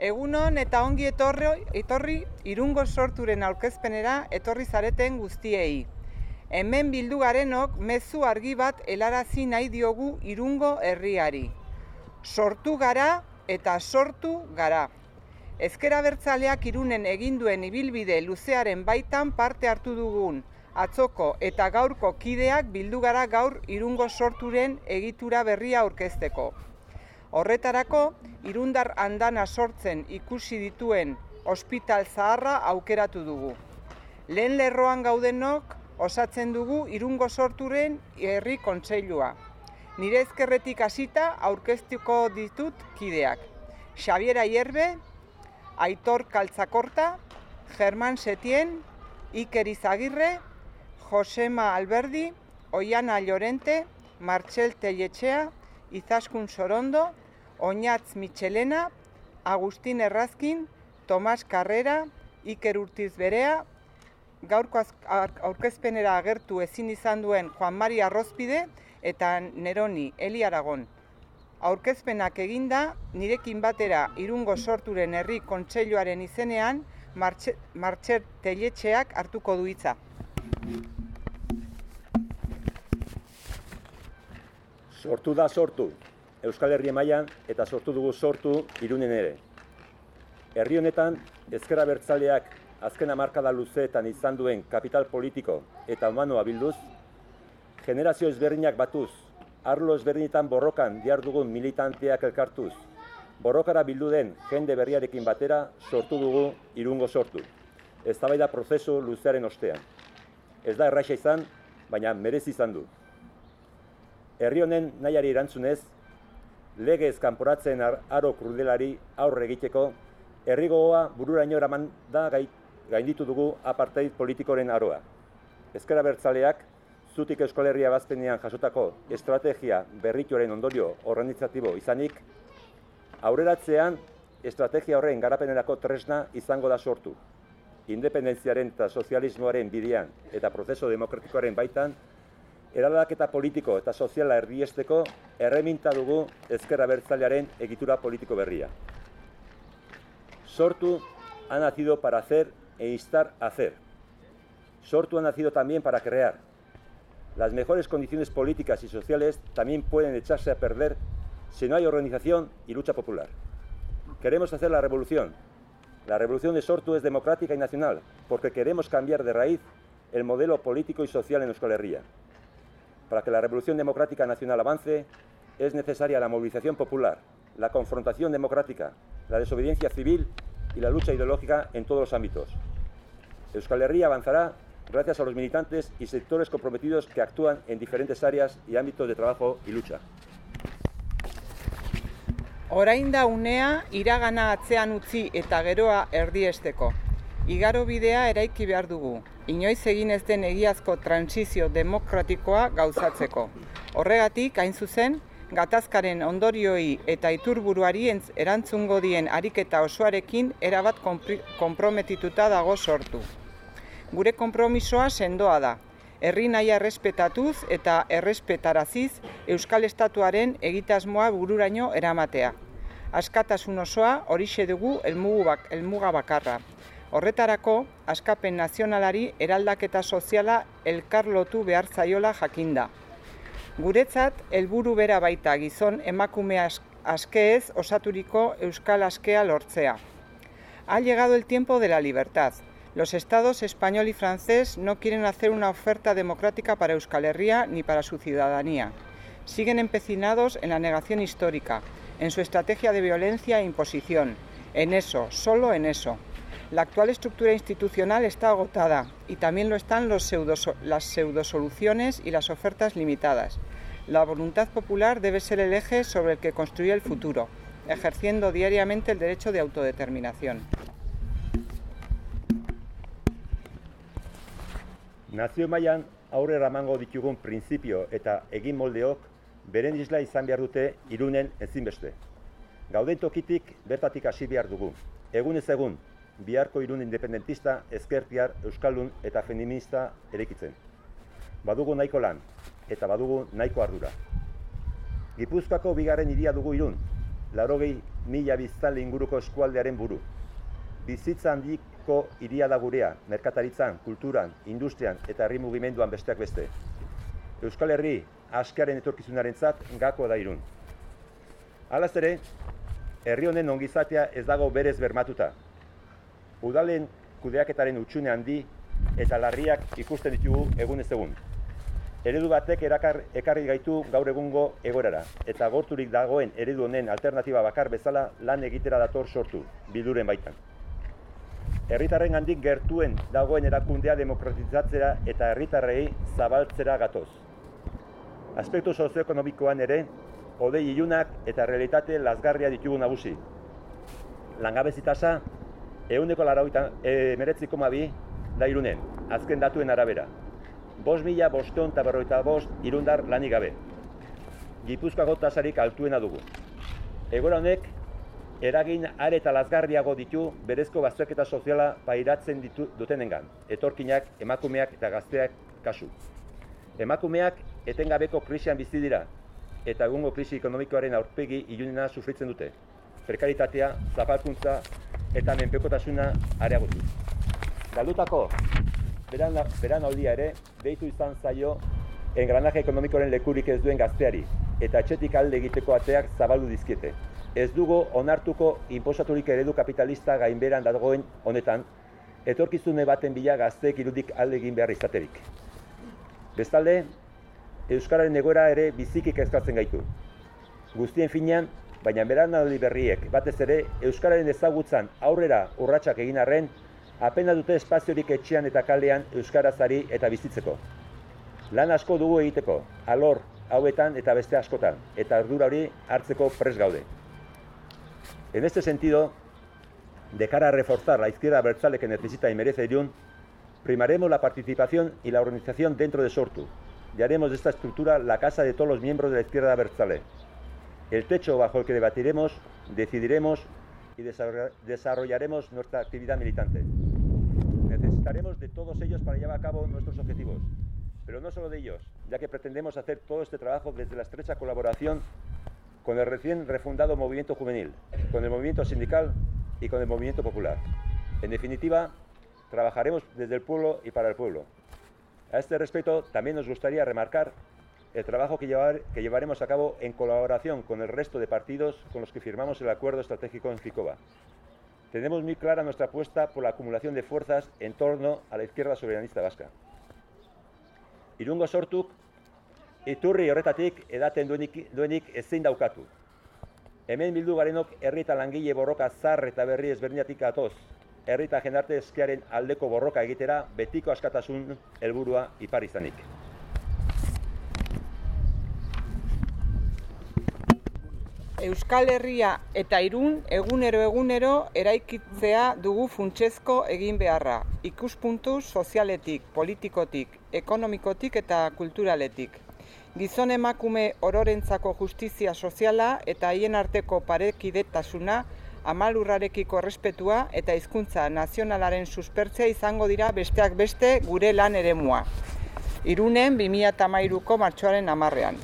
Egunon eta ongi etorri, etorri irungo sorturen aurkezpenera etorri zareten guztiei. Hemen bildu garenok mezu argi bat helarazi nahi diogu irungo herriari. Sortu gara eta sortu gara. Ezkera bertzaleak irunen eginduen ibilbide luzearen baitan parte hartu dugun atzoko eta gaurko kideak bildu gara gaur irungo sorturen egitura berria aurkezteko. Horretarako, irundar andana sortzen ikusi dituen ospital zaharra aukeratu dugu. Lehen lerroan gaudenok osatzen dugu irungo sorturen herri kontseilua. Nire ezkerretik hasita aurkeztuko ditut kideak. Xaviera Ierbe, Aitor Kaltzakorta, Germán Setien, Iker Izagirre, Josema Alberdi, Oiana Llorente, Martxel Telletxea, Izaskun Sorondo, Oñatz Michelena, Agustin Errazkin, Tomas Carrera, Iker Urtiz Berea, gaurko aurkezpenera agertu ezin izan duen Juan Mari Arrozpide eta Neroni Eli Aragon. Aurkezpenak eginda, nirekin batera irungo sorturen herri kontseiluaren izenean, Martxer Teletxeak hartuko du hitza. Sortu da sortu, Euskal Herri mailan eta sortu dugu sortu irunen ere. Herri honetan, ezkera bertzaleak azken amarkada luzeetan izan duen kapital politiko eta humanoa bilduz, generazio ezberdinak batuz, arlo ezberdinetan borrokan diar dugun militanteak elkartuz, borrokara bildu den jende berriarekin batera sortu dugu irungo sortu. Ez da prozesu luzearen ostean. Ez da erraixa izan, baina merez izan du. Herri honen nahiari erantzunez, legez kanporatzen aro krudelari aurre egiteko, errigoa bururaino eraman da gainditu dugu apartheid politikoren aroa. Ezkera bertzaleak, zutik Euskal Herria bazpenean jasotako estrategia berrituaren ondorio organizatibo izanik, aurreratzean estrategia horren garapenerako tresna izango da sortu. Independentziaren eta sozialismoaren bidean eta prozeso demokratikoaren baitan, eraldaketa politiko eta soziala erdiesteko erreminta dugu ezkerra bertzalearen egitura politiko berria. Sortu ha nacido para hacer e instar a hacer. Sortu ha nacido también para crear. Las mejores condiciones políticas y sociales también pueden echarse a perder si no hay organización y lucha popular. Queremos hacer la revolución. La revolución de Sortu es democrática y nacional, porque queremos cambiar de raíz el modelo político y social en Euskal Herria. Para que la revolución democrática nacional avance, es necesaria la movilización popular, la confrontación democrática, la desobediencia civil y la lucha ideológica en todos los ámbitos. Euskal Herria avanzará gracias a los militantes y sectores comprometidos que actúan en diferentes áreas y ámbitos de trabajo y lucha. Eta. Igaro bidea eraiki behar dugu, inoiz egin ez den egiazko transizio demokratikoa gauzatzeko. Horregatik, hain zuzen, gatazkaren ondorioi eta iturburuari erantzungo dien ariketa osoarekin erabat konprometituta dago sortu. Gure konpromisoa sendoa da, herri naia errespetatuz eta errespetaraziz Euskal Estatuaren egitasmoa bururaino eramatea. Askatasun osoa horixe dugu elmuga bakarra. Horretarako, askapen nazionalari eraldaketa soziala elkarlotu behar zaiola jakinda. Guretzat, helburu bera baita gizon emakume askeez osaturiko euskal askea lortzea. Ha llegado el tiempo de la libertad. Los estados español y francés no quieren hacer una oferta democrática para Euskal Herria ni para su ciudadanía. Siguen empecinados en la negación histórica, en su estrategia de violencia e imposición. En eso, solo en eso. La actual estructura institucional está agotada y también lo están los pseudo, las pseudosoluciones y las ofertas limitadas. La voluntad popular debe ser el eje sobre el que construir el futuro, ejerciendo diariamente el derecho de autodeterminación. Nazio mailan aurrera emango ditugun printzipio eta egin moldeok beren isla izan behar dute irunen ezinbeste. Gauden tokitik bertatik hasi behar dugu. Egunez egun, biharko irun independentista, ezkertiar, euskaldun eta feminista erekitzen. Badugu nahiko lan, eta badugu nahiko ardura. Gipuzkoako bigarren iria dugu irun, larogei mila biztanle inguruko eskualdearen buru. Bizitza handiko iria da gurea, merkataritzan, kulturan, industrian eta herri mugimenduan besteak beste. Euskal Herri askearen etorkizunaren zat gako da irun. Alaz ere, herri honen ongizatea ez dago berez bermatuta. Udalen kudeaketaren utxune handi eta larriak ikusten ditugu egun ez egun. Eredu batek erakar, ekarri gaitu gaur egungo egorara, eta gorturik dagoen eredu honen alternatiba bakar bezala lan egitera dator sortu, biduren baitan. Herritarren handik gertuen dagoen erakundea demokratizatzera eta herritarrei zabaltzera gatoz. Aspektu sozioekonomikoan ere, odei ilunak eta realitate lasgarria ditugu nagusi. Langabezi tasa, euneko larauita e, meretziko mabi, da irunen, azken datuen arabera. Bos mila boston eta berroita bost irundar lanik gabe. Gipuzkoako tasarik altuena dugu. Egora honek, eragin are eta lasgarriago ditu berezko bazterketa soziala pairatzen ditu dutenengan, etorkinak, emakumeak eta gazteak kasu. Emakumeak etengabeko krisian bizi dira eta egungo krisi ekonomikoaren aurpegi ilunena sufritzen dute. Prekaritatea, zapalkuntza eta menpekotasuna areagotu. Galdutako, beran, beran aldia ere, deitu izan zaio engranaje ekonomikoaren lekurik ez duen gazteari, eta etxetik alde egiteko ateak zabaldu dizkiete. Ez dugu onartuko inposaturik eredu kapitalista gainberan dagoen honetan, etorkizune baten bila gazteek irudik alde egin behar izaterik. Bestalde, Euskararen egoera ere bizikik eskatzen gaitu. Guztien finean, baina beran berriek, batez ere, Euskararen ezagutzan aurrera urratsak egin arren, apena dute espaziorik etxean eta kalean Euskarazari eta bizitzeko. Lan asko dugu egiteko, alor hauetan eta beste askotan, eta ardura hori hartzeko pres gaude. En este sentido, de cara a reforzar la izquierda abertzale que necesita y merece Irún, primaremos la participación y la organización dentro de Sortu, y haremos de esta estructura la casa de todos los miembros de la izquierda abertzale. El techo bajo el que debatiremos, decidiremos y desarrollaremos nuestra actividad militante. Necesitaremos de todos ellos para llevar a cabo nuestros objetivos, pero no solo de ellos, ya que pretendemos hacer todo este trabajo desde la estrecha colaboración con el recién refundado movimiento juvenil, con el movimiento sindical y con el movimiento popular. En definitiva, trabajaremos desde el pueblo y para el pueblo, a este respecto, también nos gustaría remarcar el trabajo que, llevar, que, llevaremos a cabo en colaboración con el resto de partidos con los que firmamos el acuerdo estratégico en Ficova. Tenemos muy clara nuestra apuesta por la acumulación de fuerzas en torno a la izquierda soberanista vasca. Irungo sortuk, iturri horretatik edaten duenik, duenik ezin daukatu. Hemen bildu garenok herri eta langile borroka zar eta berri ezberdinatik atoz, herrita jendarte eskiaren aldeko borroka egitera betiko askatasun helburua ipar izanik. Euskal Herria eta Irun egunero egunero eraikitzea dugu funtsezko egin beharra, ikuspuntu sozialetik, politikotik, ekonomikotik eta kulturaletik. Gizon emakume ororentzako justizia soziala eta haien arteko parekidetasuna amalurrarekiko errespetua eta hizkuntza nazionalaren suspertzea izango dira besteak beste gure lan eremua. Irunen 2013ko martxoaren amarrean.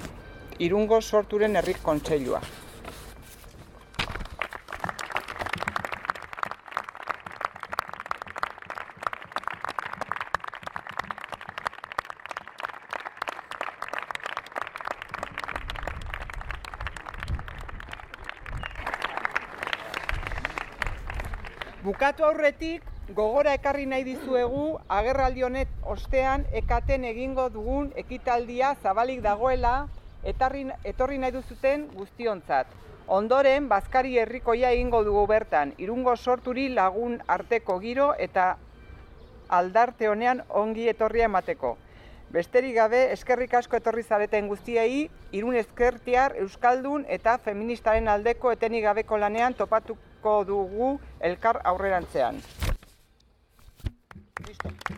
Irungo sorturen herrik kontseilua. Bukatu aurretik, gogora ekarri nahi dizuegu, agerraldi honet ostean ekaten egingo dugun ekitaldia zabalik dagoela, etarri, etorri nahi duzuten guztiontzat. Ondoren, Bazkari herrikoia egingo dugu bertan, irungo sorturi lagun arteko giro eta aldarte honean ongi etorria emateko. Besterik gabe, eskerrik asko etorri zareten guztiei, irun eskertiar, euskaldun eta feministaren aldeko etenik gabeko lanean dugu elkar aurrerantzean. Listo.